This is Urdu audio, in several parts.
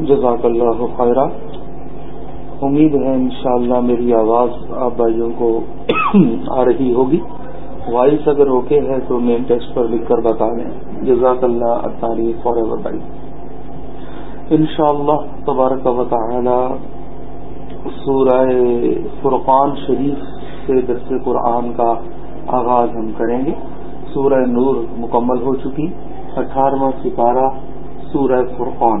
جزاک اللہ خیرہ۔ امید ہے انشاءاللہ میری آواز آپ بھائیوں کو آ رہی ہوگی۔ وائس اگر اوکے ہے تو مین ٹیکسٹ پر لکھ کر بتا دیں۔ جزاک اللہ تعریف فار ایور بھائی۔ ان شاء اللہ تبارک و تعالی سورہ فرقان شریف سے درس قرآن کا آغاز ہم کریں گے۔ سورہ نور مکمل ہو چکی۔ اٹھارہواں سپارہ سورہ فرقان۔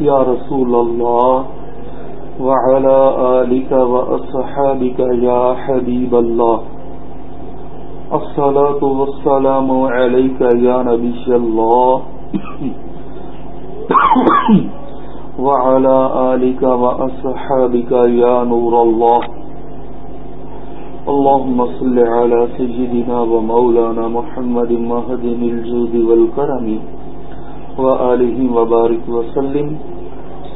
يا رسول الله، وعلى آلك وأصحابك يا حبيب الله. الصلاة والسلام عليك يا نبي الله. وعلى آلك وأصحابك يا نور الله. اللهم صل على سجدنا ومولانا محمد مهد الجود والكرم. وآله وبارك وسلم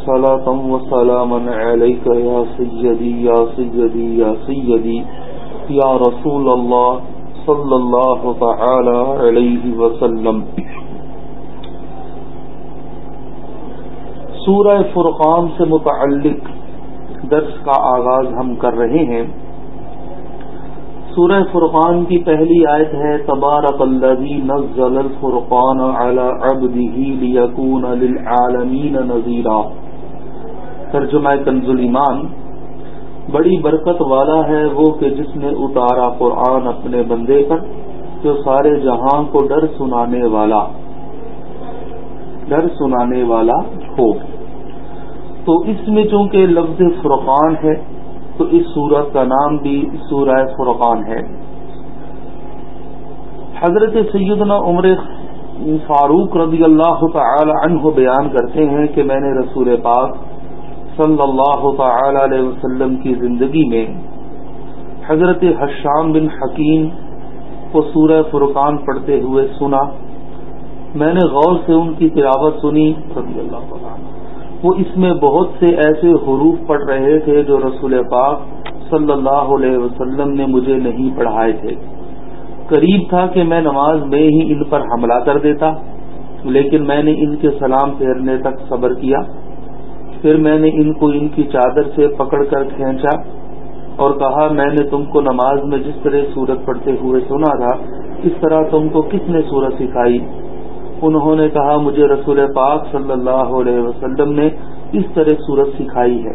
صلاة وسلاما عليك يا سيدي يا سيدي يا سيدي يا رسول الله صلى الله تعالى عليه وسلم۔ سورہ فرقان سے متعلق درس کا آغاز ہم کر رہے ہیں۔ سورہ فرقان کی پہلی آیت ہے، تبارک الذی نزل الفرقان على عبده ليكون للعالمین نذیرا۔ ترجمہ کنز ایمان۔ بڑی برکت والا ہے وہ کہ جس نے اتارا قرآن اپنے بندے پر، جو سارے جہاں کو ڈر سنانے والا، ڈر سنانے والا ہو تو اس میں چونکہ لفظ فرقان ہے تو اس سورت کا نام بھی سورہ فرقان ہے۔ حضرت سیدنا عمر فاروق رضی اللہ تعالی عنہ بیان کرتے ہیں کہ میں نے رسول پاک صلی اللہ تعالی علیہ وسلم کی زندگی میں حضرت حشام بن حکیم کو سورہ فرقان پڑھتے ہوئے سنا۔ میں نے غور سے ان کی تلاوت سنی۔ رضی اللہ تعالی وہ اس میں بہت سے ایسے حروف پڑھ رہے تھے جو رسول پاک صلی اللہ علیہ وسلم نے مجھے نہیں پڑھائے تھے۔ قریب تھا کہ میں نماز میں ہی ان پر حملہ کر دیتا، لیکن میں نے ان کے سلام پھیرنے تک صبر کیا۔ پھر میں نے ان کو ان کی چادر سے پکڑ کر کھینچا اور کہا، میں نے تم کو نماز میں جس طرح سورت پڑھتے ہوئے سنا تھا، اس طرح تم کو کس نے سورت سکھائی؟ انہوں نے کہا، مجھے رسول پاک صلی اللہ علیہ وسلم نے اس طرح سورت سکھائی ہے۔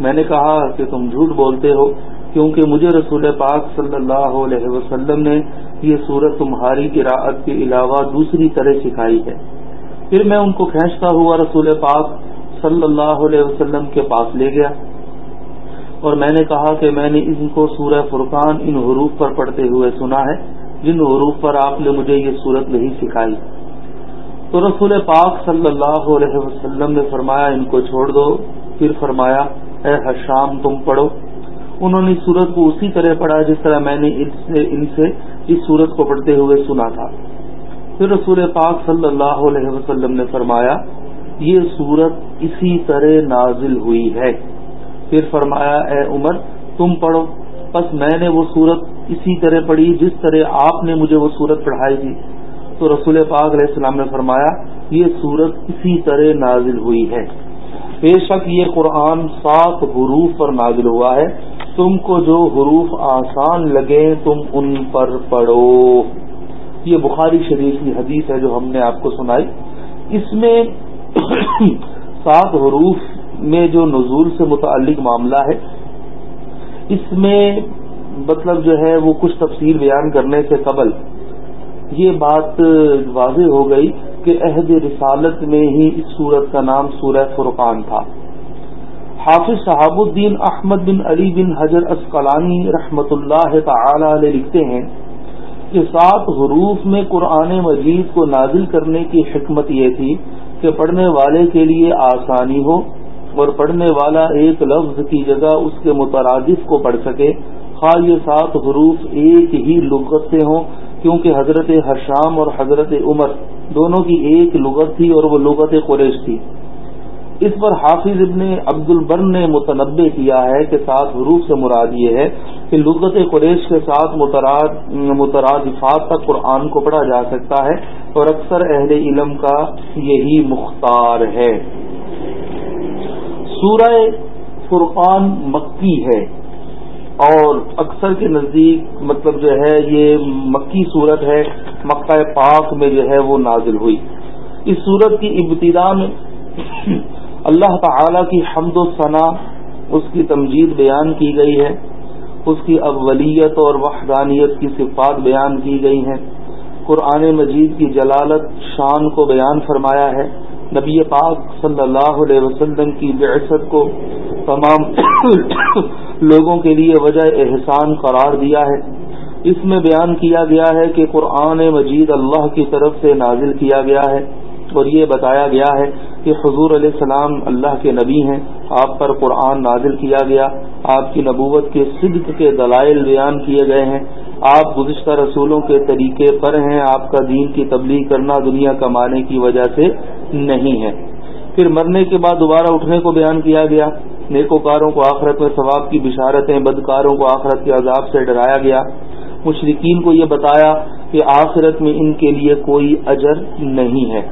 میں نے کہا کہ تم جھوٹ بولتے ہو، کیونکہ مجھے رسول پاک صلی اللہ علیہ وسلم نے یہ سورت تمہاری قراءت کے علاوہ دوسری طرح سکھائی ہے۔ پھر میں ان کو کھینچتا ہوا رسول پاک صلی اللہ علیہ وسلم کے پاس لے گیا۔ اور میں نے کہا کہ میں نے ان کو سورہ فرقان ان حروف پر پڑھتے ہوئے سنا ہے، جن حروف پر آپ نے مجھے یہ صورت نہیں سکھائی۔ تو رسول پاک صلی اللہ علیہ وسلم نے فرمایا، ان کو چھوڑ دو۔ پھر فرمایا، اے حشام، تم پڑھو۔ انہوں نے سورت کو اسی طرح پڑھا جس طرح میں نے ان سے اس سورت کو پڑھتے ہوئے سنا تھا۔ پھر رسول پاک صلی اللہ علیہ وسلم نے فرمایا، یہ صورت اسی طرح نازل ہوئی ہے۔ پھر فرمایا، اے عمر، تم پڑھو۔ بس میں نے وہ صورت اسی طرح پڑھی جس طرح آپ نے مجھے وہ صورت پڑھائی تھی۔ تو رسول پاک علیہ السلام نے فرمایا، یہ صورت اسی طرح نازل ہوئی ہے۔ بے شک یہ قرآن سات حروف پر نازل ہوا ہے۔ تم کو جو حروف آسان لگے، تم ان پر پڑھو۔ یہ بخاری شریف کی حدیث ہے جو ہم نے آپ کو سنائی۔ اس میں سات حروف میں جو نزول سے متعلق معاملہ ہے، اس میں مطلب جو ہے وہ کچھ تفصیل بیان کرنے سے قبل یہ بات واضح ہو گئی کہ عہد رسالت میں ہی اس صورت کا نام سورہ فرقان تھا۔ حافظ صحاب الدین احمد بن علی بن حجر اسقلانی رحمت اللہ تعالی علیہ لکھتے ہیں کہ سات حروف میں قرآن مجید کو نازل کرنے کی حکمت یہ تھی کہ پڑھنے والے کے لیے آسانی ہو اور پڑھنے والا ایک لفظ کی جگہ اس کے مترادف کو پڑھ سکے۔ خواہ یہ سات حروف ایک ہی لغت سے ہوں کیونکہ حضرت حشام اور حضرت عمر دونوں کی ایک لغت تھی اور وہ لغت قریش تھی۔ اس پر حافظ ابن عبد البر نے متنبع کیا ہے کہ سات حروف سے مراد یہ ہے کہ لغت قریش کے ساتھ مترادفات تک قرآن کو پڑھا جا سکتا ہے اور اکثر اہل علم کا یہی مختار ہے۔ سورہ فرقان مکی ہے۔ اور اکثر کے نزدیک مطلب جو ہے یہ مکی صورت ہے، مکہ پاک میں جو ہے وہ نازل ہوئی۔ اس صورت کی ابتدا میں اللہ تعالی کی حمد و ثنا اس کی تمجید بیان کی گئی ہے۔ اس کی اولیت اور وحدانیت کی صفات بیان کی گئی ہیں۔ قرآن مجید کی جلالت شان کو بیان فرمایا ہے۔ نبی پاک صلی اللہ علیہ وسلم کی بعثت کو تمام لوگوں کے لیے وجہ احسان قرار دیا ہے۔ اس میں بیان کیا گیا ہے کہ قرآن مجید اللہ کی طرف سے نازل کیا گیا ہے اور یہ بتایا گیا ہے کہ حضور علیہ السلام اللہ کے نبی ہیں، آپ پر قرآن نازل کیا گیا۔ آپ کی نبوت کے صدق کے دلائل بیان کیے گئے ہیں۔ آپ گزشتہ رسولوں کے طریقے پر ہیں، آپ کا دین کی تبلیغ کرنا دنیا کمانے کی وجہ سے نہیں ہے۔ پھر مرنے کے بعد دوبارہ اٹھنے کو بیان کیا گیا۔ نیکوکاروں کو آخرت میں ثواب کی بشارتیں، بدکاروں کو آخرت کے عذاب سے ڈرایا گیا۔ مشرقین کو یہ بتایا کہ آخرت میں ان کے لیے کوئی اجر نہیں ہے۔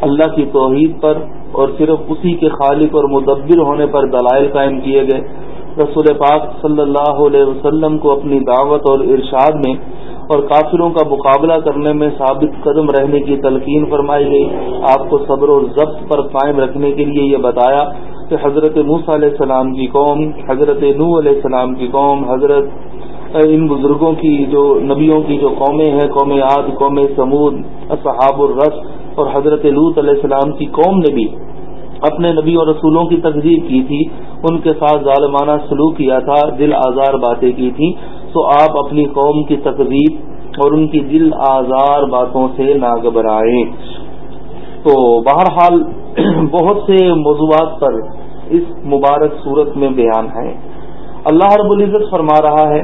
اللہ کی توحید پر اور صرف اسی کے خالق اور مدبر ہونے پر دلائل قائم کیے گئے۔ رسول پاک صلی اللہ علیہ وسلم کو اپنی دعوت اور ارشاد میں اور کافروں کا مقابلہ کرنے میں ثابت قدم رہنے کی تلقین فرمائی گئی۔ آپ کو صبر و ضبط پر قائم رکھنے کے لیے یہ بتایا کہ حضرت موس علیہ السلام کی قوم، حضرت نو علیہ السلام کی قوم، حضرت ان بزرگوں کی جو نبیوں کی جو قومیں ہیں، قوم عاد، قوم سمود اصحاب الرس اور حضرت لوت علیہ السلام کی قوم نے بھی اپنے نبی اور رسولوں کی تقزیب کی تھی، ان کے ساتھ ظالمانہ سلوک کیا تھا، دل آزار باتیں کی تھی تو آپ اپنی قوم کی تقزیب اور ان کی دل آزار باتوں سے نہ گھبرائیں تو بہرحال بہت سے موضوعات پر اس مبارک صورت میں بیان ہے۔ اللہ رب العزت فرما رہا ہے،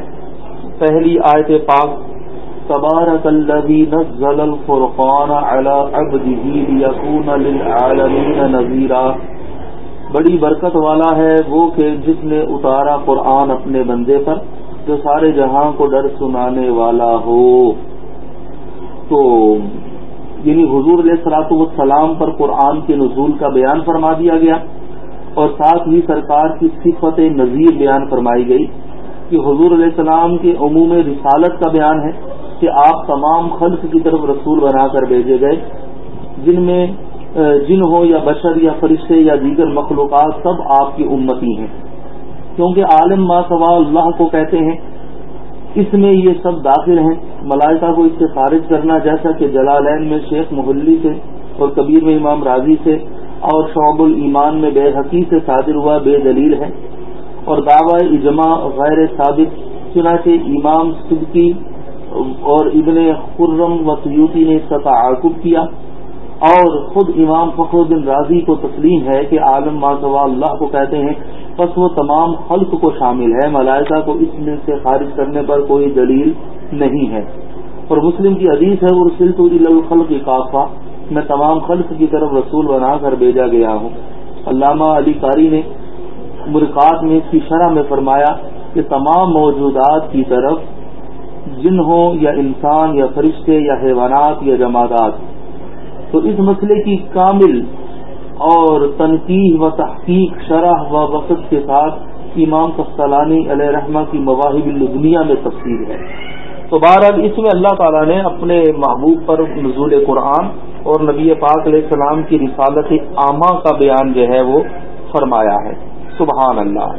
پہلی آیت پاک تبارک الذي نزل الفرقان على عبده ليكون للعالمين نذيرا بڑی برکت والا ہے وہ کہ جس نے اتارا قرآن اپنے بندے پر، جو سارے جہاں کو ڈر سنانے والا ہو۔ تو یعنی حضور علیہ سلاط والسلام پر قرآن کے نزول کا بیان فرما دیا گیا۔ اور ساتھ ہی سرکار کی صفت نظیر بیان فرمائی گئی کہ حضور علیہ السلام کے عموم رسالت کا بیان ہے کہ آپ تمام خلق کی طرف رسول بنا کر بھیجے گئے، جن میں جن ہو یا بشر یا فرشتے یا دیگر مخلوقات سب آپ کی امتی ہیں۔ کیونکہ عالم ما سوا اللہ کو کہتے ہیں، اس میں یہ سب داخل ہیں۔ ملائکہ کو اس سے خارج کرنا جیسا کہ جلالین میں شیخ محلی سے اور کبیر میں امام راضی سے اور شعب الایمان میں بے حقی سے صادر ہوا بے دلیل ہے اور دعوی اجماع غیر ثابت، چنانچہ امام صدقی اور ابن خرم و سیوتی نے اس کا تعاقب کیا اور خود امام فخر الدین راضی کو تسلیم ہے کہ عالم ماسوا اللہ کو کہتے ہیں بس وہ تمام خلق کو شامل ہے، ملائکہ کو اس میں سے خارج کرنے پر کوئی دلیل نہیں ہے۔ اور مسلم کی حدیث ہے وہ الخلق کافا میں تمام خلق کی طرف رسول بنا کر بھیجا گیا ہوں۔ علامہ علی قاری نے مرکات میں اس کی شرح میں فرمایا کہ تمام موجودات کی طرف جن ہوں یا انسان یا فرشتے یا حیوانات یا جماعت تو اس مسئلے کی کامل اور تنقید و تحقیق شرح و وقت کے ساتھ امام کستلانی علیہ رحمہ کی مواہب الدنیا میں تفصیل ہے۔ تو بہرحال اس میں اللہ تعالیٰ نے اپنے محبوب پر نزول قرآن اور نبی پاک علیہ السلام کی رسالت عامہ کا بیان جو ہے وہ فرمایا ہے۔ سبحان اللہ۔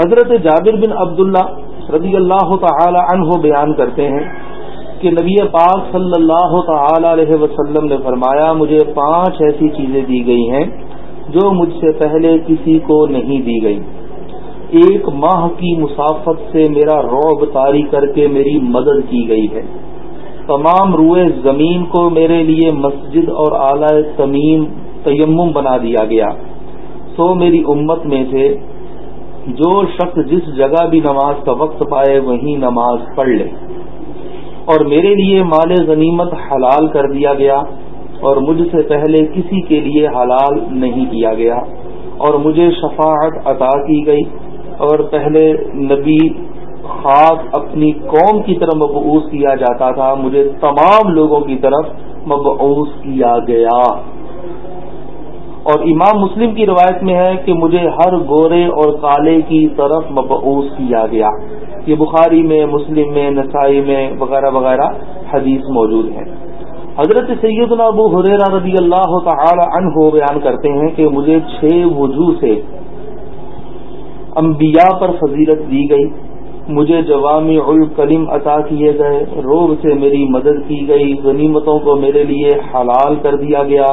حضرت جابر بن عبداللہ رضی اللہ تعالی عنہ بیان کرتے ہیں کہ نبی پاک صلی اللہ تعالی علیہ وسلم نے فرمایا، مجھے پانچ ایسی چیزیں دی گئی ہیں جو مجھ سے پہلے کسی کو نہیں دی گئی۔ ایک ماہ کی مسافت سے میرا روب تاری کر کے میری مدد کی گئی ہے۔ تمام روئے زمین کو میرے لیے مسجد اور اعلی تمیم تیمم بنا دیا گیا۔ سو میری امت میں سے جو شخص جس جگہ بھی نماز کا وقت پائے وہیں نماز پڑھ لے۔ اور میرے لیے مال غنیمت حلال کر دیا گیا اور مجھ سے پہلے کسی کے لیے حلال نہیں کیا گیا۔ اور مجھے شفاعت عطا کی گئی اور پہلے نبی خاص اپنی قوم کی طرف مبعوث کیا جاتا تھا، مجھے تمام لوگوں کی طرف مبعوث کیا گیا۔ اور امام مسلم کی روایت میں ہے کہ مجھے ہر گورے اور کالے کی طرف مبعوث کیا گیا۔ یہ بخاری میں، مسلم میں، نسائی میں وغیرہ وغیرہ حدیث موجود ہے حضرت سیدنا ابو حریرہ رضی اللہ تعالی عنہ بیان کرتے ہیں کہ مجھے چھ وجوہ سے انبیاء پر فضیلت دی گئی۔ مجھے جوام الکلم عطا کیے گئے، روب سے میری مدد کی گئی، غنیمتوں کو میرے لیے حلال کر دیا گیا،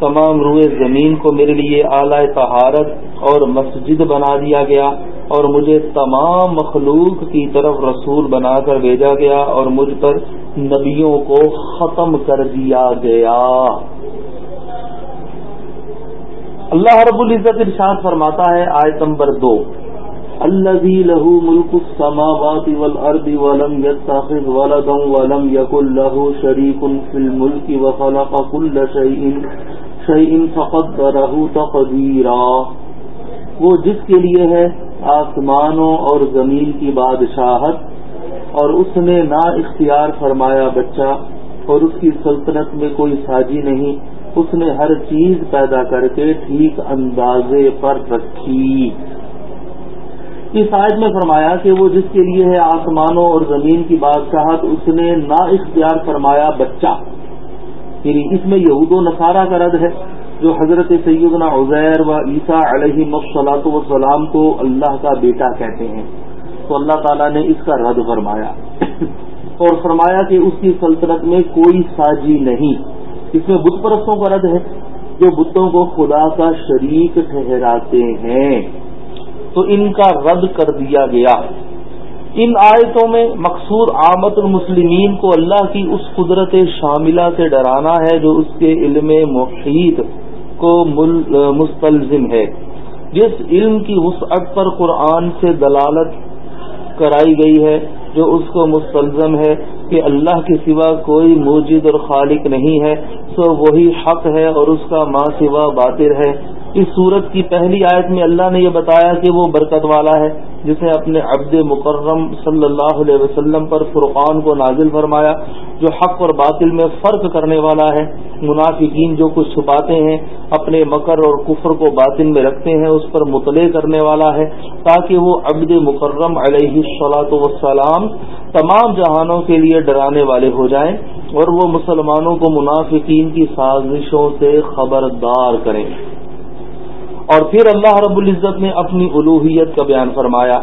تمام روئے زمین کو میرے لیے اعلی طہارت اور مسجد بنا دیا گیا، اور مجھے تمام مخلوق کی طرف رسول بنا کر بھیجا گیا، اور مجھ پر نبیوں کو ختم کر دیا گیا۔ اللہ رب العزت ارشاد فرماتا ہے، آیت نمبر دو۔ الذي له ملك السماوات والأرض ولم يتخذ ولدا ولم يكن له شريك في الملك وخلق كل شيء. شيء فقدره تقديرا. وہ جس کے لیے ہے؟ آسمانوں اور زمین کی بادشاہت. اور اس نے نا اختیار فرمایا بچہ، اور اس کی سلطنت میں کوئی ساجی نہیں. اس نے ہر چیز پیدا کر کے ٹھیک اندازے پر رکھی۔ اس آیت میں فرمایا کہ وہ جس کے لیے ہے آسمانوں اور زمین کی بادشاہت، اس نے نا اختیار فرمایا بچہ۔ یعنی اس میں یہود و نصارہ کا رد ہے، جو حضرت سیدنا عزیر و عیسیٰ علیہ مفصلاۃ وسلام کو اللہ کا بیٹا کہتے ہیں۔ تو اللہ تعالیٰ نے اس کا رد فرمایا۔ اور فرمایا کہ اس کی سلطنت میں کوئی ساجی نہیں۔ اس میں بت پرستوں کا رد ہے، جو بتوں کو خدا کا شریک ٹھہراتے ہیں۔ تو ان کا رد کر دیا گیا۔ ان آیتوں میں مقصور آمد المسلمین کو اللہ کی اس قدرت شاملہ سے ڈرانا ہے جو اس کے علم محیط کو مستلزم ہے۔ جس علم کی وسعت پر قرآن سے دلالت کرائی گئی ہے، جو اس کو مستلزم ہے کہ اللہ کے سوا کوئی موجود اور خالق نہیں ہے، سو وہی حق ہے اور اس کا ماں سوا باطر ہے۔ اس صورت کی پہلی آیت میں اللہ نے یہ بتایا کہ وہ برکت والا ہے جس نے اپنے عبد مکرم صلی اللہ علیہ وسلم پر فرقان کو نازل فرمایا، جو حق اور باطل میں فرق کرنے والا ہے۔ منافقین جو کچھ چھپاتے ہیں، اپنے مکر اور کفر کو باطن میں رکھتے ہیں، اس پر مطلع کرنے والا ہے۔ تاکہ وہ عبد مکرم علیہ صلاۃ وسلام تمام جہانوں کے لیے ڈرانے والے ہو جائیں اور وہ مسلمانوں کو منافقین کی سازشوں سے خبردار کریں۔ اور پھر اللہ رب العزت نے اپنی الوحیت کا بیان فرمایا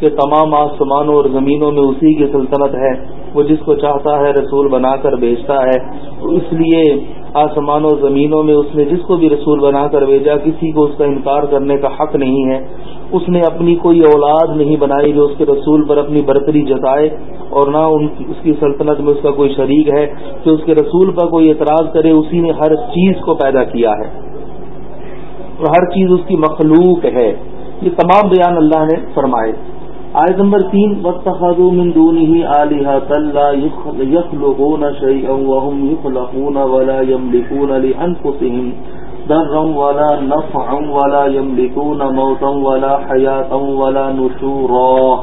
کہ تمام آسمانوں اور زمینوں میں اسی کی سلطنت ہے، وہ جس کو چاہتا ہے رسول بنا کر بھیجتا ہے۔ اس لیے آسمانوں زمینوں میں اس نے جس کو بھی رسول بنا کر بھیجا، کسی کو اس کا انکار کرنے کا حق نہیں ہے۔ اس نے اپنی کوئی اولاد نہیں بنائی جو اس کے رسول پر اپنی برتری جتائے، اور نہ اس کی سلطنت میں اس کا کوئی شریک ہے۔ کہ اس کے رسول پر کوئی اعتراض کرے، اسی نے ہر چیز کو پیدا کیا ہے۔ اور ہر چیز اس کی مخلوق ہے۔ یہ تمام بیان اللہ نے فرمائے۔ آیت نمبر تین وقت من دونه آلهة لا يخلقون شيئا وهم يخلقون ولا يملكون لأنفسهم ضرا ولا نفعا ولا يملكون موتا ولا حياة ولا نشورا۔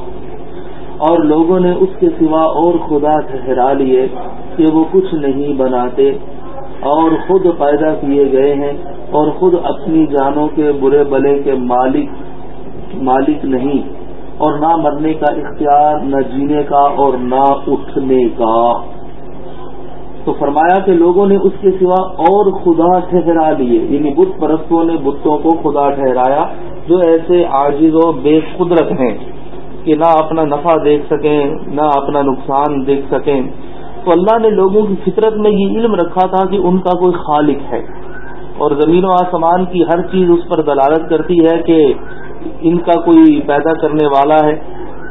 اور لوگوں نے اس کے سوا اور خدا ٹھہرا لیے کہ وہ کچھ نہیں بناتے۔ اور خود پیدا کیے گئے ہیں اور خود اپنی جانوں کے برے بلے کے مالک مالک نہیں، اور نہ مرنے کا اختیار، نہ جینے کا اور نہ اٹھنے کا۔ تو فرمایا کہ لوگوں نے اس کے سوا اور خدا ٹھہرا لیے یعنی بت پرستوں نے بتوں کو خدا ٹھہرایا جو ایسے عاجز و بے قدرت ہیں کہ نہ اپنا نفع دیکھ سکیں، نہ اپنا نقصان دیکھ سکیں۔ تو اللہ نے لوگوں کی فطرت میں یہ علم رکھا تھا کہ ان کا کوئی خالق ہے۔ اور زمین و آسمان کی ہر چیز اس پر دلالت کرتی ہے کہ ان کا کوئی پیدا کرنے والا ہے۔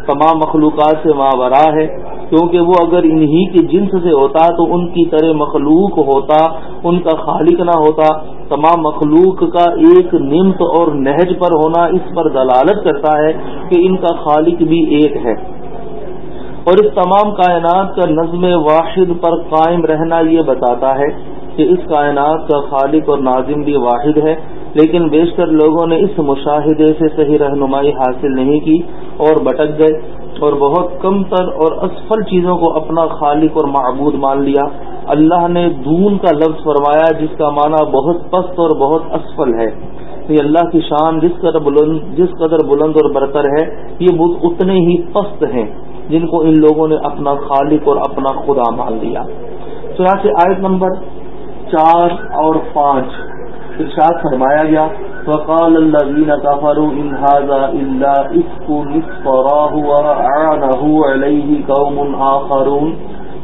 تمام مخلوقات سے ماورا ہے۔ کیونکہ وہ اگر انہی کے جنس سے ہوتا تو ان کی طرح مخلوق ہوتا، ان کا خالق نہ ہوتا۔ تمام مخلوق کا ایک نمت اور نہج پر ہونا اس پر دلالت کرتا ہے کہ ان کا خالق بھی ایک ہے۔ اور اس تمام کائنات کا نظم واحد پر قائم رہنا یہ بتاتا ہے کہ اس کائنات کا خالق اور ناظم بھی واحد ہے، لیکن بیشتر لوگوں نے اس مشاہدے سے صحیح رہنمائی حاصل نہیں کی اور بٹک گئے اور بہت کم تر اور اسفل چیزوں کو اپنا خالق اور معبود مان لیا۔ اللہ نے دون کا لفظ فرمایا جس کا معنی بہت پست اور بہت اسفل ہے۔ یہ اللہ کی شان جس قدر بلند جس قدر بلند اور برتر ہے، یہ بدھ اتنے ہی پست ہیں۔ جن کو ان لوگوں نے اپنا خالق اور اپنا خدا مان لیا۔ چنانچہ آیت نمبر چار اور پانچ ارشاد فرمایا گیا۔ فقال الذين كفروا ان هذا الا افك افتراه واعانه عليه قوم اخرون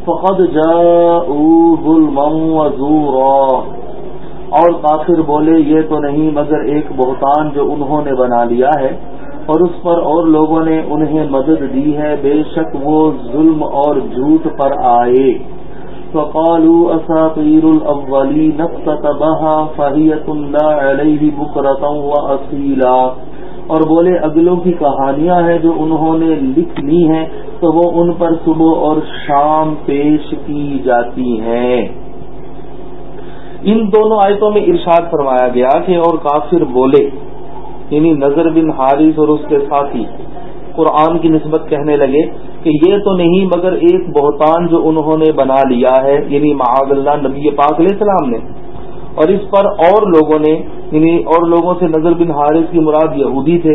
فقد جاءوا ظلما وزورا۔ اور کافر بولے، یہ تو نہیں، مگر ایک بہتان جو انہوں نے بنا لیا ہے۔ اور اس پر اور لوگوں نے انہیں مدد دی ہے، بے شک وہ ظلم اور جھوٹ پر آئے۔ فقالوا اساطير الاولين اكتتبها فهي تملى عليه بكره واصيلا اور بولے، اگلوں کی کہانیاں ہیں جو انہوں نے لکھ لی ہیں، تو وہ ان پر صبح اور شام پیش کی جاتی ہیں۔ ان دونوں آیتوں میں ارشاد فرمایا گیا کہ اور کافر بولے یعنی نظر بن حارث اور اس کے ساتھی قرآن کی نسبت کہنے لگے کہ یہ تو نہیں مگر ایک بہتان جو انہوں نے بنا لیا ہے یعنی معاذ اللہ نبی پاک علیہ السلام نے۔ اور اس پر اور لوگوں نے یعنی اور لوگوں سے نظر بن حارث کی مراد یہودی تھے۔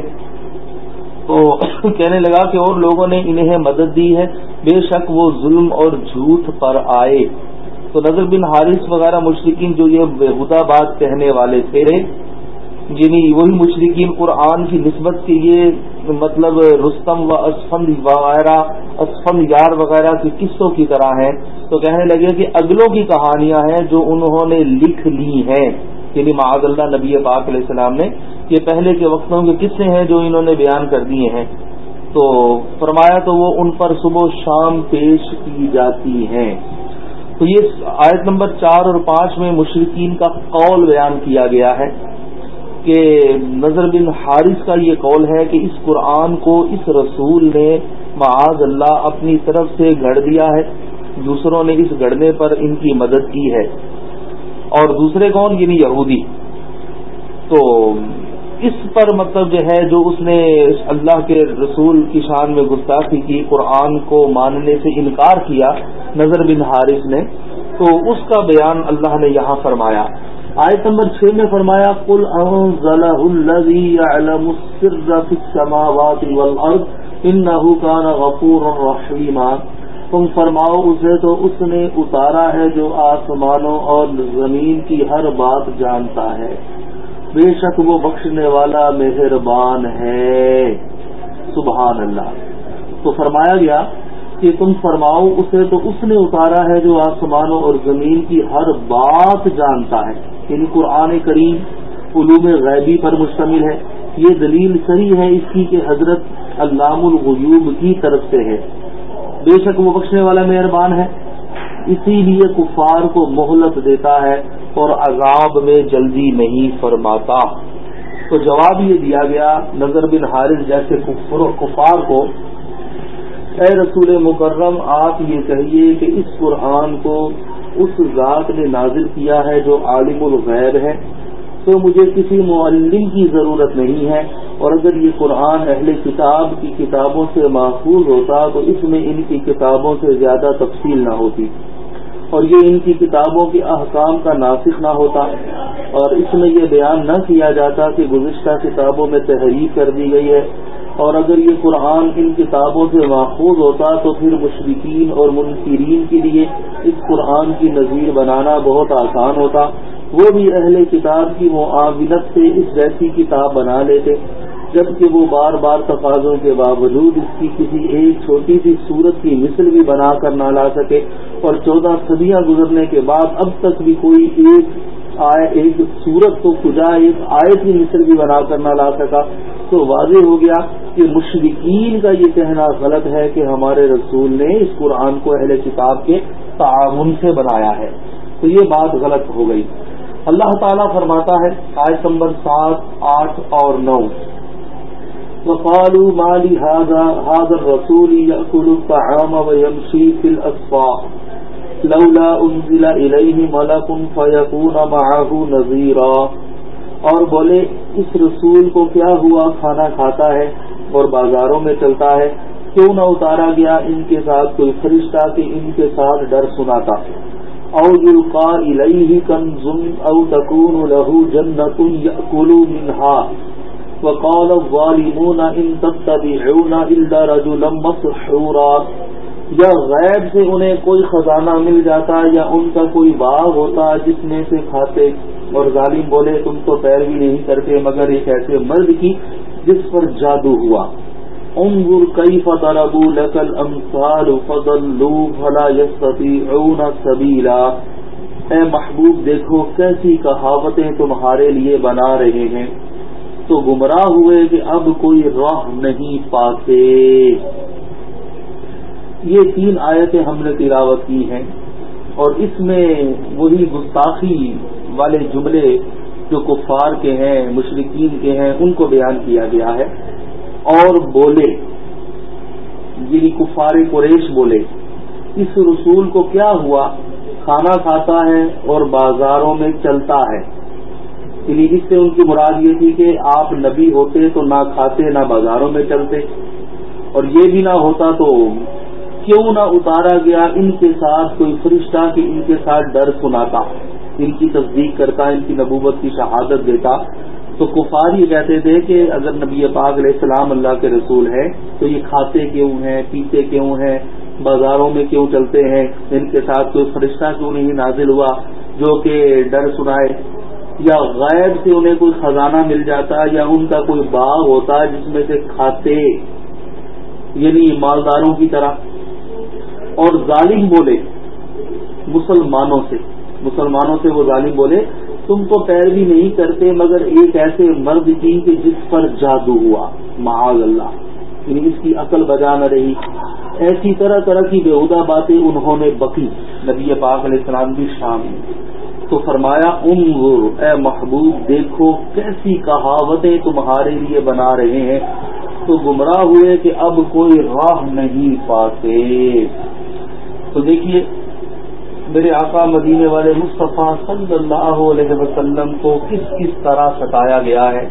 تو کہنے لگا کہ اور لوگوں نے انہیں مدد دی ہے، بے شک وہ ظلم اور جھوٹ پر آئے۔ تو نظر بن حارث وغیرہ مشرقین جو یہ بےحدہ بات کہنے والے تھے یعنی وہی مشرقین قرآن کی نسبت کے یہ مطلب رستم و اسفند وغیرہ اسفند یار وغیرہ کے قصوں کی طرح ہیں تو کہنے لگے کہ اگلوں کی کہانیاں ہیں جو انہوں نے لکھ لی ہیں۔ یعنی معاذ اللہ نبی پاک علیہ السلام نے یہ پہلے کے وقتوں کے قصے ہیں جو انہوں نے بیان کر دیے ہیں۔ تو فرمایا تو وہ ان پر صبح شام پیش کی جاتی ہیں۔ تو یہ آیت نمبر چار اور پانچ میں مشرقین کا قول بیان کیا گیا ہے۔ کہ نظر بن حارث کا یہ قول ہے کہ اس قرآن کو اس رسول نے معاذ اللہ اپنی طرف سے گھڑ دیا ہے۔ دوسروں نے اس گڑنے پر ان کی مدد کی ہے۔ اور دوسرے کون؟ یعنی یہودی۔ تو اس پر مطلب جو ہے، جو اس نے اللہ کے رسول کی شان میں گستاخی کی، قرآن کو ماننے سے انکار کیا نظر بن حارث نے، تو اس کا بیان اللہ نے یہاں فرمایا۔ آیت نمبر چھ میں فرمایا کل غفور رحیما تم فرماؤ، اسے تو اس نے اتارا ہے جو آسمانوں اور زمین کی ہر بات جانتا ہے۔ بے شک وہ بخشنے والا مہربان ہے۔ سبحان اللہ۔ تو فرمایا گیا کہ تم فرماؤ، اسے تو اس نے اتارا ہے جو آسمانوں اور زمین کی ہر بات جانتا ہے۔ یعنی قرآن کریم علوم غیبی پر مشتمل ہے۔ یہ دلیل صحیح ہے اس کی کہ حضرت علام الغیوب کی طرف سے ہے۔ بے شک وہ بخشنے والا مہربان ہے۔ اسی لیے کفار کو مہلت دیتا ہے اور عذاب میں جلدی نہیں فرماتا۔ تو جواب یہ دیا گیا، نظر بن حارث جیسے کفار کو، اے رسول مکرم، آپ یہ کہیے کہ اس قرآن کو اس ذات نے نازل کیا ہے جو عالم الغیب ہے، تو مجھے کسی معلم کی ضرورت نہیں ہے۔ اور اگر یہ قرآن اہل کتاب کی کتابوں سے محفوظ ہوتا، تو اس میں ان کی کتابوں سے زیادہ تفصیل نہ ہوتی۔ اور یہ ان کی کتابوں کے احکام کا ناسخ نہ ہوتا۔ اور اس میں یہ بیان نہ کیا جاتا کہ گزشتہ کتابوں میں تحریر کر دی گئی ہے۔ اور اگر یہ قرآن ان کتابوں سے محفوظ ہوتا تو پھر مشرقین اور منکرین کے لیے اس قرآن کی نظیر بنانا بہت آسان ہوتا۔ وہ بھی اہل کتاب کی معاونت سے اس جیسی کتاب بنا لیتے، جبکہ وہ بار بار تقاضوں کے باوجود اس کی کسی ایک چھوٹی سی صورت کی مثل بھی بنا کر نہ لا سکے۔ اور چودہ صدیاں گزرنے کے بعد اب تک بھی کوئی ایک آئے، ایک صورت کو کجا ایک آئے کی مثل بھی بنا کر نہ لا سکا۔ تو واضح ہو گیا کہ مشرقین کا یہ کہنا غلط ہے کہ ہمارے رسول نے اس قرآن کو اہل کتاب کے تعاون سے بنایا ہے۔ تو یہ بات غلط ہو گئی۔ اللہ تعالیٰ فرماتا ہے، آیت نمبر سات، آٹھ اور نو۔ وقالوا ما لهذا هذا الرسول يأكل الطعام ويمشي في الأسفاق لولا أنزل إليه ملك فيكون معه نظيرا اور بولے، اس رسول کو کیا ہوا؟ کھانا کھاتا ہے اور بازاروں میں چلتا ہے۔ کیوں نہ اتارا گیا ان کے ساتھ کوئی فرشتہ کہ ان کے ساتھ ڈر سناتا۔ او یلقا الیہ کنز او تکون له جنت یاکل منها وقال الظالمون ان تتبعون الا رجلا مسحورا۔ یا غیب سے انہیں کوئی خزانہ مل جاتا یا ان کا کوئی باغ ہوتا جس میں سے کھاتے اور ظالم بولے، تم تو پیروی نہیں کرتے، مگر ایک ایسے مرد کی جس پر جادو ہوا۔ انظر كيف ضربوا لك الامثال فضلوا فلا يستطيعون سبيلا اے محبوب، دیکھو کیسی کہاوتیں تمہارے لیے بنا رہے ہیں۔ تو گمراہ ہوئے کہ اب کوئی راہ نہیں پاتے۔ یہ تین آیتیں ہم نے تلاوت کی ہیں اور اس میں وہی گستاخی والے جملے جو کفار کے ہیں مشرقین کے ہیں، ان کو بیان کیا گیا ہے۔ اور بولے یعنی کفار قریش بولے، اس رسول کو کیا ہوا؟ کھانا کھاتا ہے اور بازاروں میں چلتا ہے۔ یعنی اس سے ان کی مراد یہ تھی کہ آپ نبی ہوتے تو نہ کھاتے، نہ بازاروں میں چلتے۔ اور یہ بھی نہ ہوتا تو کیوں نہ اتارا گیا ان کے ساتھ، کوئی فرشتہ کہ ان کے ساتھ ڈر سناتا۔ ان کی تصدیق کرتا، ان کی نبوت کی شہادت دیتا۔ تو کفار یہ کہتے تھے کہ اگر نبی پاک علیہ السلام اللہ کے رسول ہے تو یہ کھاتے کیوں ہیں، پیتے کیوں ہیں، بازاروں میں کیوں چلتے ہیں؟ ان کے ساتھ کوئی فرشتہ کیوں نہیں نازل ہوا جو کہ ڈر سنائے؟ یا غیر سے انہیں کوئی خزانہ مل جاتا یا ان کا کوئی باغ ہوتا جس میں سے کھاتے یعنی مالداروں کی طرح، اور ظالم بولے مسلمانوں سے؟ مسلمانوں سے وہ ظالم بولے، تم تو پیروی نہیں کرتے، مگر ایک ایسے مرد کی کہ جس پر جادو ہوا۔ معاذ اللہ۔ یعنی اس کی عقل بجا نہ رہی۔ ایسی طرح طرح کی بےحدہ باتیں انہوں نے بکی نبی پاک علیہ السلام کی شام تو فرمایا، انظر، اے محبوب، دیکھو کیسی کہاوتیں تمہارے لیے بنا رہے ہیں۔ تو گمراہ ہوئے کہ اب کوئی راہ نہیں پاتے۔ تو دیکھیے میرے آقا مدینے والے مصطفیٰ صلی اللہ علیہ وسلم کو کس کس طرح ستایا گیا ہے؟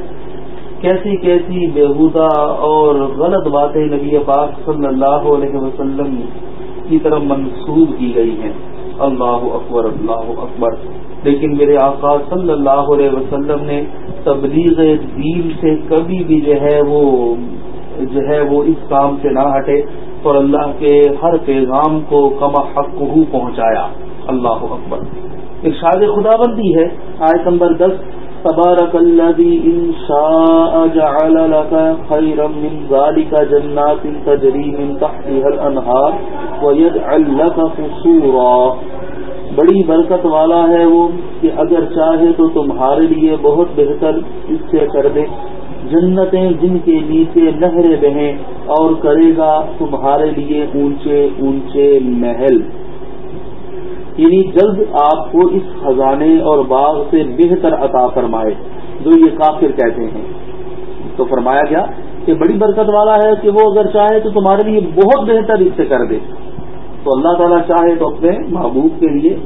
کیسی کیسی بےحدہ اور غلط باتیں نبی پاک صلی اللہ علیہ وسلم کی طرف منسوب کی گئی ہیں۔ اللہ اکبر اللہ اکبر۔ لیکن میرے آقا صلی اللہ علیہ وسلم نے تبلیغ دین سے کبھی بھی جو ہے وہ جو ہے وہ اس کام سے نہ ہٹے اور اللہ کے ہر پیغام کو کما حق پہنچایا۔ اللہ اکبر۔ ارشاد خدا بندی ہے، آیت نمبر دس۔ تبارک الذي ان شاء جعل لك خيرا من ذلك جنات تجري من تحتها الانهار ويجعل لك قصورا۔ بڑی برکت والا ہے وہ کہ اگر چاہے تو تمہارے لیے بہت بہتر اس سے کر دے۔ جنتیں جن کے نیچے نہریں بہیں اور کرے گا تمہارے لیے اونچے اونچے محل۔ یعنی جلد آپ کو اس خزانے اور باغ سے بہتر عطا فرمائے، جو یہ کافر کہتے ہیں۔ تو فرمایا گیا کہ بڑی برکت والا ہے کہ وہ اگر چاہے تو تمہارے لیے بہت بہتر اس سے کر دے۔ تو اللہ تعالیٰ چاہے تو اپنے محبوب کے لیے۔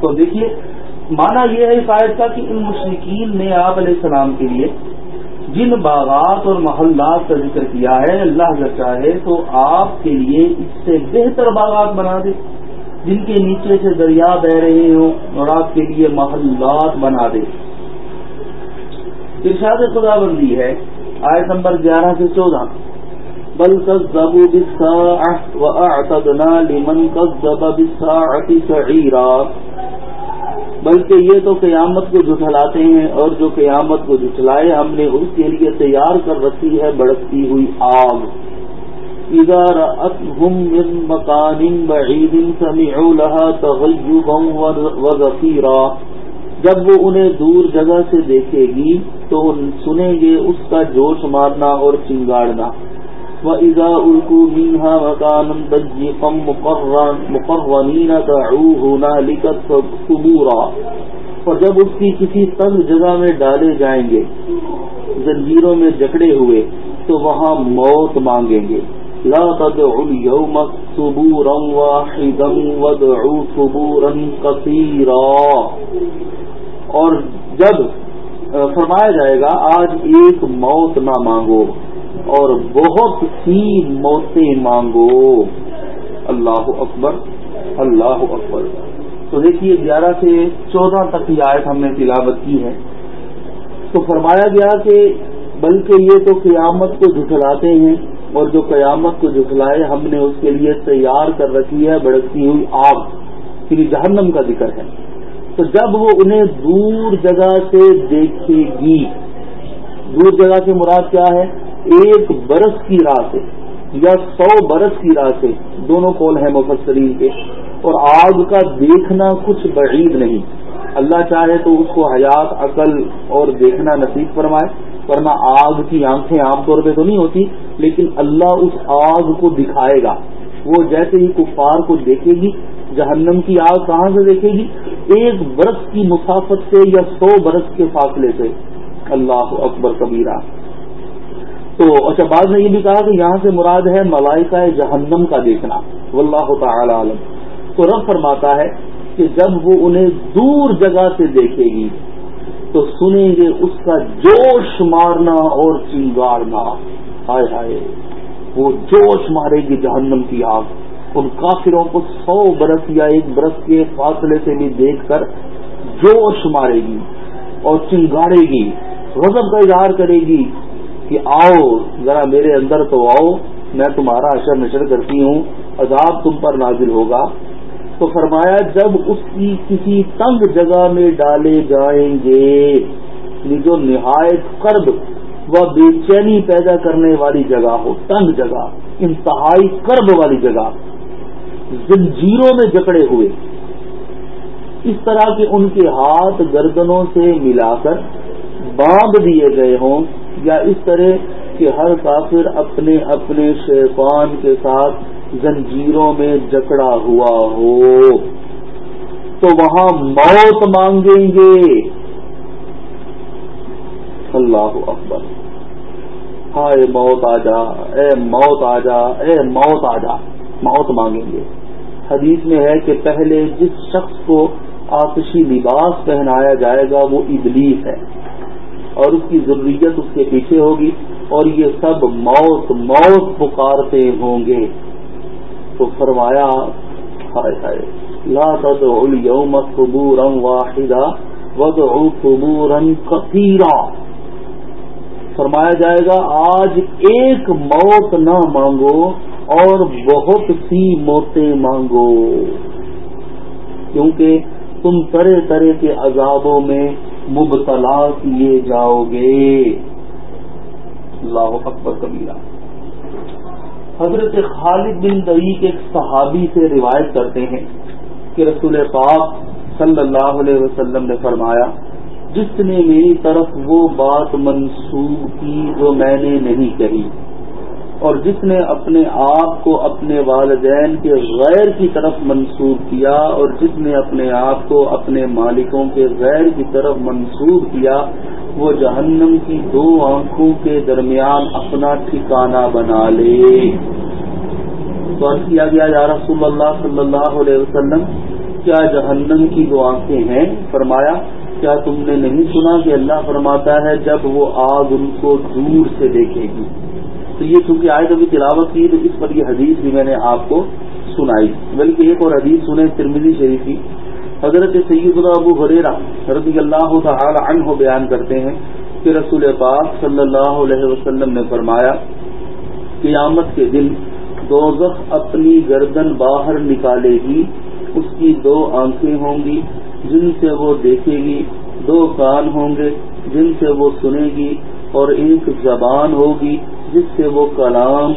تو دیکھیے مانا یہ ہے شاید کا کہ ان مشرقین نے آپ علیہ السلام کے لیے جن باغات اور محلات کا ذکر کیا ہے، اللہ اگر چاہے تو آپ کے لیے اس سے بہتر باغات بنا دے۔ جن کے نیچے سے دریا بہ رہے ہوں اور آپ کے لیے محلات بنا دے۔ ارشاد خدا بندی ہے، آیت نمبر گیارہ سے چودہ۔ بل لمن بلکہ یہ تو قیامت کو جھٹلاتے ہیں اور جو قیامت کو جھٹلائے ہم نے اس کے لیے تیار کر رکھی ہے بڑھتی ہوئی آگ۔ اذا رأتهم من مكان بعيد سمعوا لها تغيبا وزفيرا جب وہ انہیں دور جگہ سے دیکھے گی تو سنیں گے اس کا جوش مارنا اور چنگاڑنا. وَإِذَا أُلْقُوا مِنْهَا مَكَانًا ضَيِّقًا مُقَرَّنِينَ دَعُوا هُنَالِكَ ثُبُورًا اور جب اس کی کسی تنگ جگہ میں ڈالے جائیں گے، زنجیروں میں جکڑے ہوئے، تو وہاں موت مانگیں گے. لا تدعوا اليوم صبورا واحدا وادعوا صبورا كثيرا۔ اور جب فرمایا جائے گا، آج ایک موت نہ مانگو اور بہت سی موتیں مانگو۔ اللہ اکبر اللہ اکبر۔ تو دیکھیے، گیارہ سے چودہ تک کی آیت ہم نے تلاوت کی ہے۔ تو فرمایا گیا کہ، بلکہ یہ تو قیامت کو جھٹلاتے ہیں۔ اور جو قیامت کو جھٹلائے ہم نے اس کے لیے تیار کر رکھی ہے بڑکتی ہوئی آگ۔ یعنی جہنم کا ذکر ہے۔ تو جب وہ انہیں دور جگہ سے دیکھے گی، دور جگہ سے مراد کیا ہے؟ ایک برس کی راہ سے یا سو برس کی راہ سے، دونوں کول ہیں مفسرین کے۔ اور آگ کا دیکھنا کچھ بعید نہیں۔ اللہ چاہے تو اس کو حیات، عقل اور دیکھنا نصیب فرمائے۔ ورنہ آگ کی آنکھیں عام طور پہ تو نہیں ہوتی، لیکن اللہ اس آگ کو دکھائے گا۔ وہ جیسے ہی کفار کو دیکھے گی، جہنم کی آگ کہاں سے دیکھے گی؟ ایک برس کی مسافت سے یا سو برس کے فاصلے سے۔ اللہ اکبر کبیرہ۔ تو اچھا بعد نے یہ بھی کہا کہ یہاں سے مراد ہے ملائکہ جہنم کا دیکھنا۔ واللہ تعالی عالم۔ تو رب فرماتا ہے کہ جب وہ انہیں دور جگہ سے دیکھے گی تو سنیں گے، اس کا جوش مارنا اور چنگارنا ہائے ہائے، وہ جوش مارے گی جہنم کی آگ۔ ان کافروں کو سو برس یا ایک برس کے فاصلے سے بھی دیکھ کر جوش مارے گی اور چنگاڑے گی۔ غضب کا اظہار کرے گی کہ آؤ، ذرا میرے اندر تو آؤ، میں تمہارا اشر نشر کرتی ہوں، عذاب تم پر نازل ہوگا۔ تو فرمایا، جب اس کی کسی تنگ جگہ میں ڈالے جائیں گے یعنی جو نہایت قرب و بے چینی پیدا کرنے والی جگہ ہو، تنگ جگہ، انتہائی کرب والی جگہ، زنجیروں میں جکڑے ہوئے، اس طرح کے ان کے ہاتھ گردنوں سے ملا کر باندھ دیے گئے ہوں، یا اس طرح کہ ہر کافر اپنے اپنے شیفان کے ساتھ زنجیروں میں جکڑا ہوا ہو، تو وہاں موت مانگیں گے۔ اللہ اکبر۔ ہائے موت آ جا، اے موت آ جا، اے موت آ جا۔ موت مانگیں گے۔ حدیث میں ہے کہ پہلے جس شخص کو آتشی لباس پہنایا جائے گا، وہ ابلیس ہے۔ اور اس کی ضروریت اس کے پیچھے ہوگی اور یہ سب موت موت پکارتے ہوں گے۔ تو فرمایا، ہائے ہائے، لا تدعوا اليوم قبورا واحدا وادعوا قبورا كثيرا فرمایا جائے گا، آج ایک موت نہ مانگو اور بہت سی موتیں مانگو۔ کیونکہ تم طرح طرح کے عذابوں میں مبتلا کیے جاؤ گے۔ اللہ اکبر کبیرہ۔ حضرت خالد بن دعیق ایک صحابی سے روایت کرتے ہیں کہ رسول پاک صلی اللہ علیہ وسلم نے فرمایا، جس نے میری طرف وہ بات منسوخ کی جو میں نے نہیں کہی، اور جس نے اپنے آپ کو اپنے والدین کے غیر کی طرف منسوخ کیا، اور جس نے اپنے آپ کو اپنے مالکوں کے غیر کی طرف منسوخ کیا وہ جہنم کی دو آنکھوں کے درمیان اپنا ٹھکانہ بنا لے۔ تو عرض کیا گیا، یا رسول اللہ صلی اللہ علیہ وسلم، کیا جہنم کی دو آنکھیں ہیں؟ فرمایا، کیا تم نے نہیں سنا کہ اللہ فرماتا ہے جب وہ آگ ان کو دور سے دیکھے گی؟ تو یہ چونکہ آئے کبھی تلاوت کی، تو اس پر یہ حدیث بھی میں نے آپ کو سنائی۔ بلکہ ایک اور حدیث سنے ترمیزی شریف کی۔ حضرت سید ابو حریرا رضی اللہ تعالی عنہ بیان کرتے ہیں کہ رسول پاک صلی اللہ علیہ وسلم نے فرمایا، قیامت کے دن دوزخ اپنی گردن باہر نکالے گی، اس کی دو آنکھیں ہوں گی، جن سے وہ دیکھے گی، دو کان ہوں گے، جن سے وہ سنے گی، اور ایک زبان ہوگی جس سے وہ کلام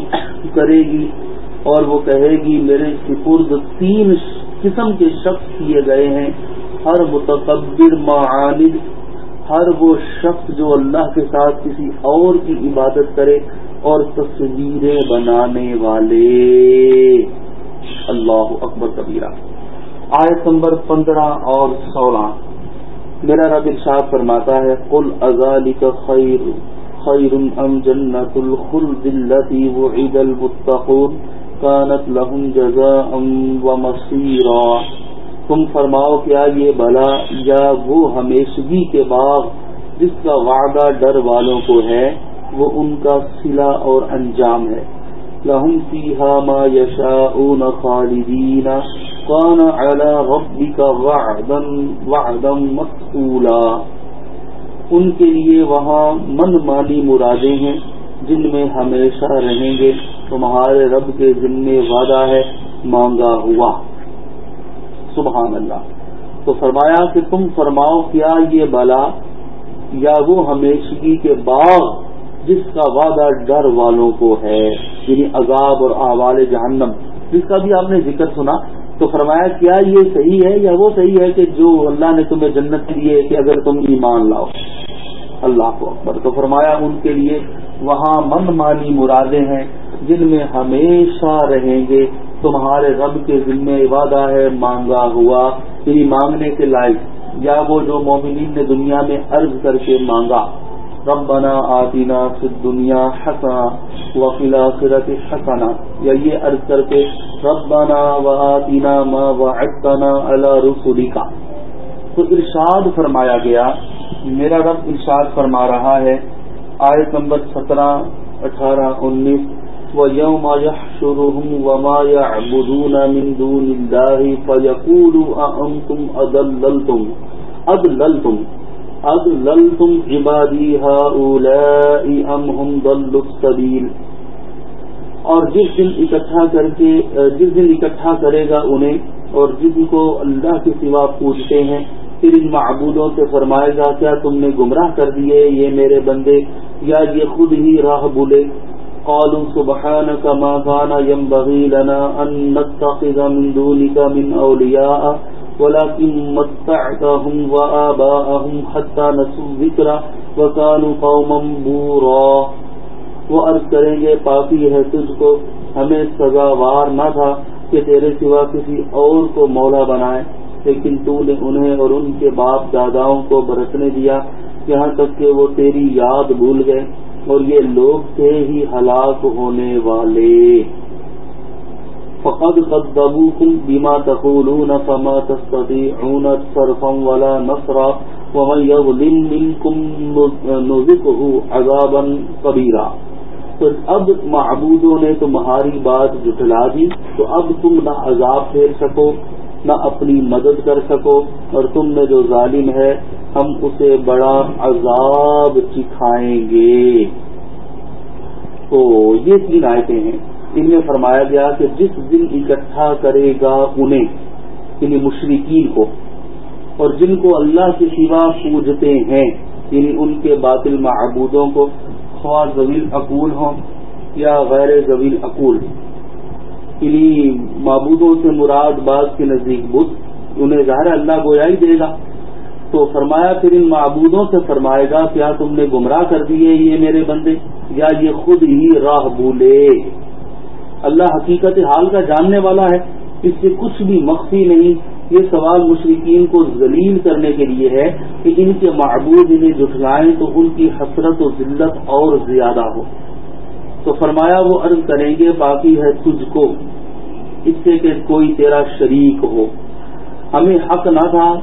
کرے گی، اور وہ کہے گی، میرے سپرد تین قسم کے شخص کیے گئے ہیں، ہر متقبر معاند ہر وہ شخص جو اللہ کے ساتھ کسی اور کی عبادت کرے اور تصویریں بنانے والے۔ اللہ اکبر کبیرہ۔ آیت نمبر پندرہ اور سولہ۔ میرا رب ارشاد فرماتا ہے، قل ازالک خیر خیر ام جنت الخلد التي وعد المتقون۔ كانت لهم جزاء ومصيرا۔ تم فرماؤ کیا یہ بلا یا وہ ہمیشگی کے باغ جس کا وعدہ ڈر والوں کو ہے، وہ ان کا سلا اور انجام ہے۔ لهم فيها ما يشاءون خالدين كان على ربك وعدا وعدا مسئولا ان کے لیے وہاں من مانی مرادیں ہیں، جن میں ہمیشہ رہیں گے۔ تمہارے رب کے ذمے وعدہ ہے، مانگا ہوا۔ سبحان اللہ۔ تو فرمایا کہ تم فرماؤ، کیا یہ بلا یا وہ ہمیشگی کے باغ جس کا وعدہ ڈر والوں کو ہے یعنی عذاب اور آوال جہنم، جس کا بھی آپ نے ذکر سنا۔ تو فرمایا، کیا یہ صحیح ہے یا وہ صحیح ہے کہ جو اللہ نے تمہیں جنت دیے کہ اگر تم ایمان لاؤ؟ اللہ کو اکبر۔ تو فرمایا، ان کے لیے وہاں من مانی مرادیں ہیں۔ جن میں ہمیشہ رہیں گے، تمہارے رب کے ذمے وعدہ ہے، مانگا ہوا یعنی مانگنے کے لائق، یا وہ جو مومنین نے دنیا میں عرض کر کے مانگا۔ ربنا آتینا فی الدنیا حسنا وفی الاخرت حسنا۔ یا یہ عرض کر کے، ربنا و آتینا ما وعدتنا علی رسولک تو ارشاد فرمایا گیا، میرا رب ارشاد فرما رہا ہے، آیت نمبر سترہ، اٹھارہ، انیس وَيَوْمَ يَحْشُرُهُمْ وَمَا يَعْبُدُونَ مِن دُونِ اللَّهِ فَيَقُولُ أَأَنْتُمْ أَضَلَّلْتُمْ؟ أَضْلَلْتُمْ. أَضْلَلْتُمْ عِبَادِي هَؤُلَاءِ أَمْ هُمْ ضَلُّوا السَّبِيلَ؟ اور جس دن اکٹھا کر کے، جس دن اکٹھا کرے گا انہیں، اور جن کو اللہ کے سوا پوچھتے ہیں، پھر ان معبودوں سے فرمائے گا، کیا تم نے گمراہ کر دیے یہ میرے بندے؟ یا یہ خود ہی راہ بولے قالوا سبحانك ما كان ينبغي لنا أن نتخذ من دونك من أولياء، ولكن متعتهم وآباءهم حتى نسوا الذكر وكانوا قوما بورا۔ وہ عرض کریں گے پاکی ہے تجھ کو، ہمیں سزاوار نہ تھا کہ تیرے سوا کسی اور کو مولا بنائے، لیکن تو نے انہیں اور ان کے باپ داداؤں کو برتنے دیا، یہاں تک کہ وہ تیری یاد بھول گئے۔ اور یہ لوگ تھے ہی ہلاک ہونے والے۔ فقد قدبوكم بما تقولون فما تستطيعون صرفا ولا نصرا ومن يظلم منكم نذقه عذابا كبيرا تو اب معبودوں نے تمہاری بات جٹلا دی، تو اب تم نہ عذاب پھیر سکو، نہ اپنی مدد کر سکو، اور تم میں جو ظالم ہے ہم اسے بڑا عذاب چکھائیں گے۔ تو یہ تین آیتیں ہیں۔ ان میں فرمایا گیا کہ جس دن اکٹھا کرے گا انہیں یعنی مشرقین کو، اور جن کو اللہ کے سوا پوجتے ہیں یعنی ان کے باطل معبودوں کو، خواہ زویل عقول ہوں یا غیر زویل عقول۔ انہیں معبودوں سے مراد باز کے نزدیک بدھ، انہیں ظاہر اللہ گویا ہی دے گا۔ تو فرمایا پھر ان معبودوں سے فرمائے گا کیا تم نے گمراہ کر دیے یہ میرے بندے یا یہ خود ہی راہ بولے؟ اللہ حقیقت حال کا جاننے والا ہے، اس سے کچھ بھی مخفی نہیں۔ یہ سوال مشرقین کو ذلیل کرنے کے لیے ہے کہ ان کے معبود انہیں جٹلائیں تو ان کی حسرت و ذلت اور زیادہ ہو۔ تو فرمایا وہ عرض کریں گے، باقی ہے تجھ کو۔ اس سے کہ کوئی تیرا شریک ہو۔ ہمیں حق نہ تھا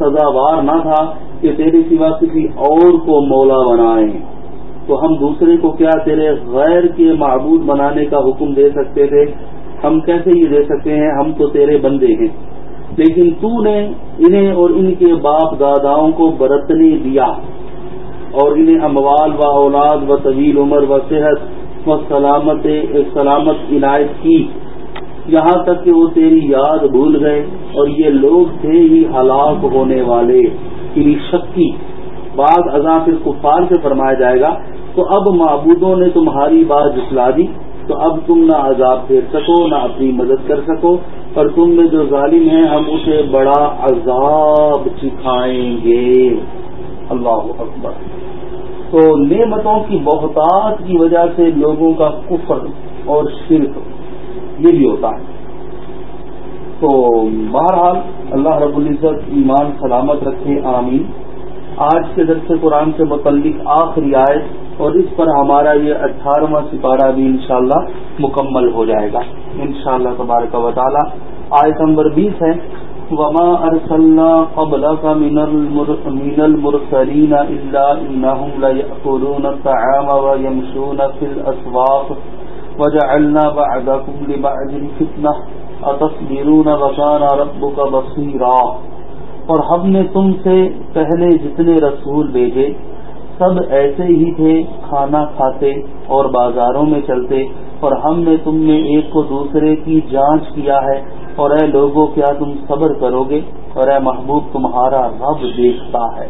سزاوار نہ تھا کہ تیرے سوا کسی اور کو مولا بنائیں۔ تو ہم دوسرے کو کیا تیرے غیر کے معبود بنانے کا حکم دے سکتے تھے؟ ہم کیسے یہ دے سکتے ہیں؟ ہم تو تیرے بندے ہیں۔ لیکن تو نے انہیں اور ان کے باپ داداؤں کو برتنے دیا اور انہیں اموال و اولاد و طویل عمر و صحت و سلامت سلامت عنایت کی۔ یہاں تک کہ وہ تیری یاد بھول گئے اور یہ لوگ تھے ہی ہلاک ہونے والے، تیری شکتی بعض ازاں پھر کفار سے فرمایا جائے گا، تو اب معبودوں نے تمہاری بات جسلا دی، تو اب تم نہ عذاب پھیر سکو، نہ اپنی مدد کر سکو، اور تم میں جو ظالم ہیں، ہم اسے بڑا عذاب چکھائیں گے۔ اللہ اکبر۔ تو نعمتوں کی بہتات کی وجہ سے لوگوں کا کفر اور شرک یہ بھی ہوتا ہے۔ تو بہرحال اللہ رب العزت ایمان سلامت رکھے، آمین۔ آج کے درس قرآن سے متعلق آخری آیت اور اس پر ہمارا یہ اٹھارہواں سپارہ بھی انشاءاللہ مکمل ہو جائے گا۔ انشاءاللہ تبارک و تعالی، آیت نمبر بیس ہے۔ وما ارسلنا قبلك من من المرسلين الا انهم لا ياكلون الطعام ويمشون في الاسواق وجعلنا بعضكم لبعض فتنه اتصبرون وكان ربك بصيرا. اور ہم نے تم سے پہلے جتنے رسول بھیجے، سب ایسے ہی تھے، کھانا کھاتے اور بازاروں میں چلتے۔ اور ہم نے تم میں ایک کو دوسرے کی جانچ کیا ہے۔ اور اے لوگوں، کیا تم صبر کرو گے؟ اور اے محبوب، تمہارا رب دیکھتا ہے۔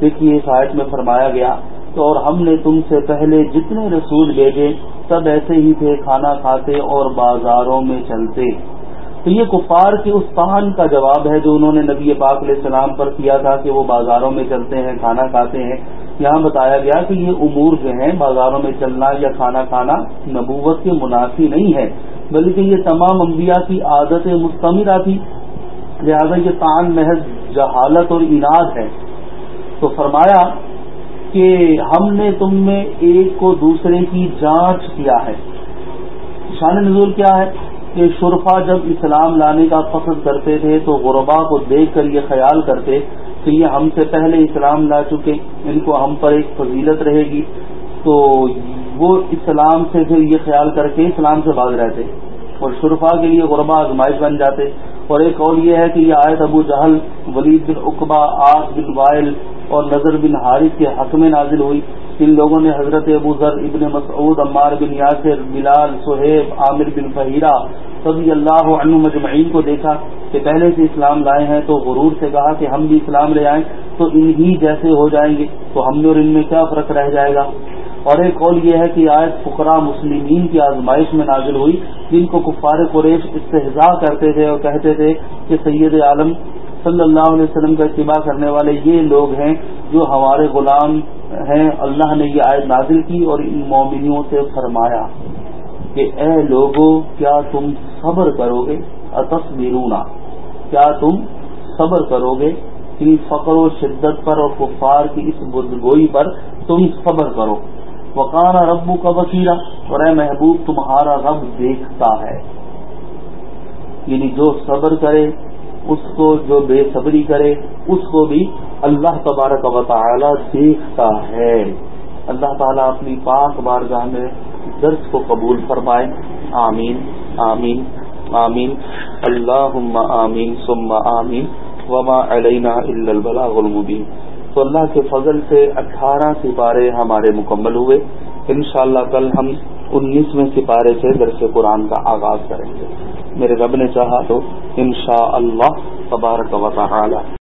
دیکھیے، اس آیت میں فرمایا گیا اور ہم نے تم سے پہلے جتنے رسول بھیجے، سب ایسے ہی تھے کھانا کھاتے اور بازاروں میں چلتے۔ تو یہ کفار کے اس پہن کا جواب ہے جو انہوں نے نبی پاک علیہ السلام پر کیا تھا کہ وہ بازاروں میں چلتے ہیں، کھانا کھاتے ہیں۔ یہاں بتایا گیا کہ یہ امور جو ہیں، بازاروں میں چلنا یا کھانا کھانا نبوت کے منافی نہیں ہے، بلکہ یہ تمام انبیاء کی عادت مستمرہ تھی۔ لہذا یہ تان، محض جہالت اور انعد ہے۔ تو فرمایا کہ ہم نے تم میں ایک کو دوسرے کی جانچ کیا ہے۔ شان نزول کیا ہے کہ شرفا جب اسلام لانے کا فخر کرتے تھے تو غربا کو دیکھ کر یہ خیال کرتے کہ یہ ہم سے پہلے اسلام لا چکے، ان کو ہم پر ایک فضیلت رہے گی۔ تو وہ اسلام سے پھر یہ خیال کر کے اسلام سے باز رہتے اور شرفا کے لیے غربا آزمائش بن جاتے۔ اور ایک اور یہ ہے کہ یہ آیت ابو جہل، ولید بن اقبا آس بن وائل اور نظر بن حارث کے حق میں نازل ہوئی۔ ان لوگوں نے حضرت ابو ذر ابن مسعود، عمار بن یاسر، بلال، سہیب، عامر بن فہیرہ سبھی اللہ عنہ مجمعین کو دیکھا کہ پہلے سے اسلام لائے ہیں تو غرور سے کہا کہ ہم بھی اسلام لے آئیں تو انہی جیسے ہو جائیں گے، تو ہم نے اور ان میں کیا فرق رہ جائے گا؟ اور ایک قول یہ ہے کہ آیت فقرا مسلمین کی آزمائش میں نازل ہوئی، جن کو کفار قریش استحضاء کرتے تھے اور کہتے تھے کہ سید عالم صلی اللہ علیہ وسلم کا اتباع کرنے والے یہ لوگ ہیں جو ہمارے غلام ہیں۔ اللہ نے یہ آیت نازل کی اور ان مومنیوں سے فرمایا کہ اے لوگوں کیا تم صبر کرو گے اتصبرونا کیا تم صبر کرو گے ان فقر و شدت پر اور کفار کی اس بدگوئی پر تم صبر کرو۔ وقانا ربو کا وسیلہ اور اے محبوب، تمہارا رب دیکھتا ہے۔ یعنی جو صبر کرے اس کو جو بے صبری کرے، اس کو بھی اللہ تبارک و تعالی دیکھتا ہے۔ اللہ تعالیٰ اپنی پاک بارگاہ میں درس کو قبول فرمائے۔ آمین آمین آمین۔ اللہ آمین، ثم آمین۔ وما علینا البلاغ المبین۔ تو اللہ کے فضل سے اٹھارہ سپارے ہمارے مکمل ہوئے۔ انشاءاللہ کل ہم انیسویں سپارے سے درس قرآن کا آغاز کریں گے۔ میرے رب نے چاہا تو انشاء اللہ تبارک و تعالی